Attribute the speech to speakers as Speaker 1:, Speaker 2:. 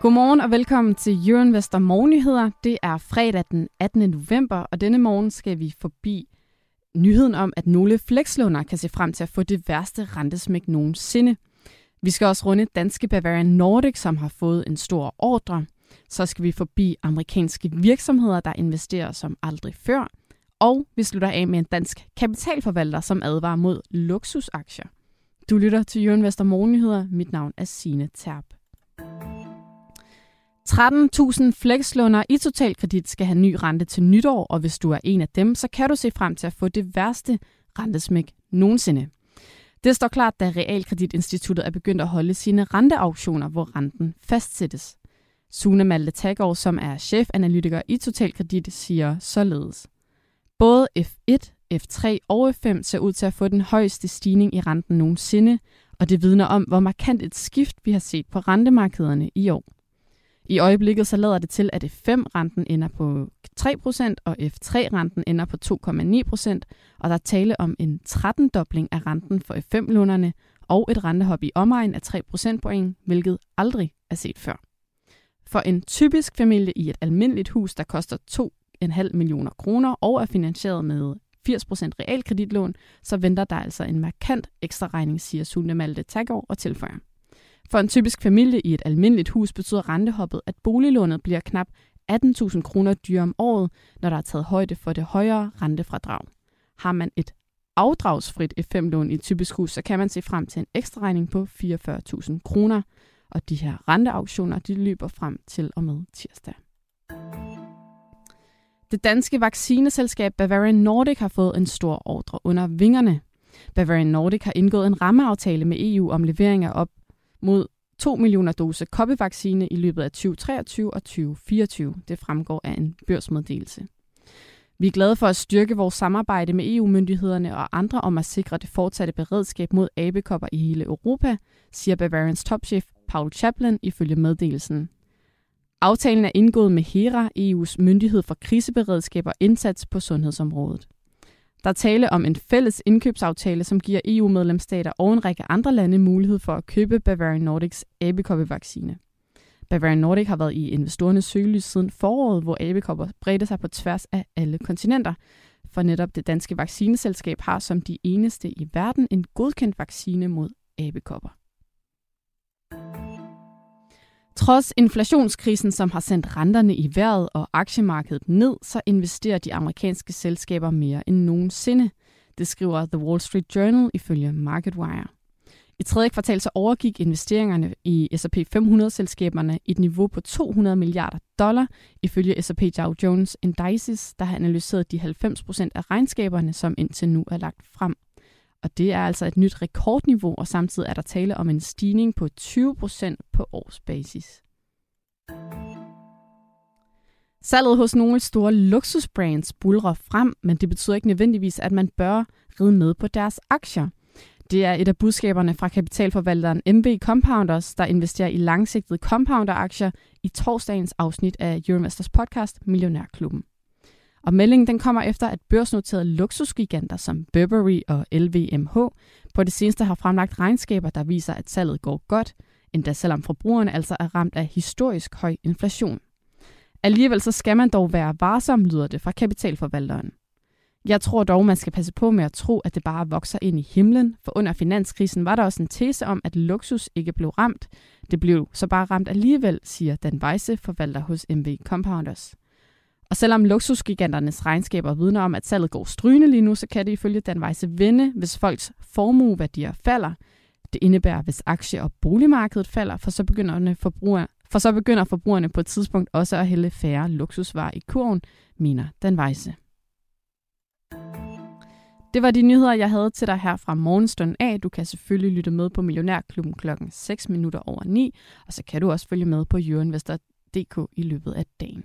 Speaker 1: Godmorgen og velkommen til Euroinvestor Morgennyheder. Det er fredag den 18. november, og denne morgen skal vi forbi nyheden om, at nogle flekslåner kan se frem til at få det værste rentesmæk nogensinde. Vi skal også runde danske Bavarian Nordic, som har fået en stor ordre. Så skal vi forbi amerikanske virksomheder, der investerer som aldrig før. Og vi slutter af med en dansk kapitalforvalter, som advarer mod luksusaktier. Du lytter til Euroinvestor Morgennyheder. Mit navn er Sine Terp. 13.000 flekslåner i totalkredit skal have ny rente til nytår, og hvis du er en af dem, så kan du se frem til at få det værste rentesmæk nogensinde. Det står klart, da Realkreditinstituttet er begyndt at holde sine renteauktioner, hvor renten fastsættes. Sune Malte Taggaard, som er chefanalytiker i Totalkredit, siger således. Både F1, F3 og F5 ser ud til at få den højeste stigning i renten nogensinde, og det vidner om, hvor markant et skift vi har set på rentemarkederne i år. I øjeblikket så lader det til, at F5-renten ender på 3%, og F3-renten ender på 2,9%, og der er tale om en 13-dobling af renten for F5-lånerne og et rentehop i omegn af 3 procentpoint, hvilket aldrig er set før. For en typisk familie i et almindeligt hus, der koster 2,5 millioner kroner og er finansieret med 80% realkreditlån, så venter der altså en markant ekstra regning, siger Sune Malte Taggaard og tilføjer. For en typisk familie i et almindeligt hus betyder rentehoppet, at boliglånet bliver knap 18.000 kroner dyrere om året, når der er taget højde for det højere rentefradrag. Har man et afdragsfrit F5-lån i et typisk hus, så kan man se frem til en ekstra regning på 44.000 kroner. Og de her renteauktioner, de løber frem til og med tirsdag. Det danske vaccineselskab Bavarian Nordic har fået en stor ordre under vingerne. Bavarian Nordic har indgået en rammeaftale med EU om levering af op mod 2 millioner dose koppevaccine i løbet af 2023 og 2024. Det fremgår af en børsmeddelelse. Vi er glade for at styrke vores samarbejde med EU-myndighederne og andre om at sikre det fortsatte beredskab mod abekopper i hele Europa, siger Bavarians topchef Paul Chaplin ifølge meddelelsen. Aftalen er indgået med HERA, EU's myndighed for kriseberedskab og indsats på sundhedsområdet. Der er tale om en fælles indkøbsaftale, som giver EU-medlemsstater og en række andre lande mulighed for at købe Bavarian Nordics abekoppevaccine. Bavarian Nordic har været i investorernes søgelys siden foråret, hvor abekopper bredte sig på tværs af alle kontinenter. For netop det danske vaccineselskab har som de eneste i verden en godkendt vaccine mod abekopper. Trods inflationskrisen, som har sendt renterne i vejret og aktiemarkedet ned, så investerer de amerikanske selskaber mere end nogensinde. Det skriver The Wall Street Journal ifølge MarketWire. I tredje kvartal så overgik investeringerne i S&P 500-selskaberne et niveau på 200 milliarder dollar, ifølge S&P Dow Jones Indices, der har analyseret de 90 procent af regnskaberne, som indtil nu er lagt frem. Og det er altså et nyt rekordniveau, og samtidig er der tale om en stigning på 20 procent på årsbasis. Salget hos nogle store luksusbrands bulrer frem, men det betyder ikke nødvendigvis, at man bør ride med på deres aktier. Det er et af budskaberne fra kapitalforvalteren MB Compounders, der investerer i langsigtede compounder-aktier i torsdagens afsnit af Euroinvestors podcast Millionærklubben. Og meldingen den kommer efter, at børsnoterede luksusgiganter som Burberry og LVMH på det seneste har fremlagt regnskaber, der viser, at salget går godt, endda selvom forbrugerne altså er ramt af historisk høj inflation. Alligevel så skal man dog være varsom, lyder det fra kapitalforvalteren. Jeg tror dog, man skal passe på med at tro, at det bare vokser ind i himlen, for under finanskrisen var der også en tese om, at luksus ikke blev ramt. Det blev så bare ramt alligevel, siger Dan Weisse, forvalter hos MV Compounders. Og selvom luksusgiganternes regnskaber vidner om, at salget går strygende lige nu, så kan det ifølge Danvejse vende, hvis folks formueværdier falder. Det indebærer, hvis aktie- og boligmarkedet falder, for så begynder forbrugere, for så begynder forbrugerne på et tidspunkt også at hælde færre luksusvarer i kurven, mener Dan Weisse. Det var de nyheder, jeg havde til dig her fra morgenstunden af. Du kan selvfølgelig lytte med på Millionærklubben klokken 6 minutter over 9, og så kan du også følge med på euroinvestor.dk i løbet af dagen.